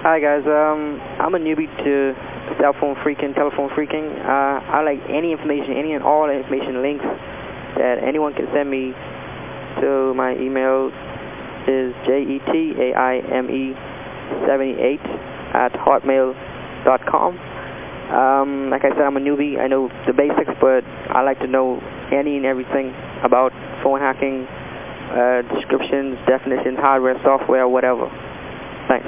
Hi guys, um, I'm a newbie to cell phone phreaking, telephone phreaking.、Uh, I like any information, any and all information links that anyone can send me to my email is J-E-T-A-I-M-E-78 at hotmail.com. Um, like I said, I'm a newbie. I know the basics, but I like to know any and everything about phone hacking, uh, descriptions, definitions, hardware, software, whatever. Thanks.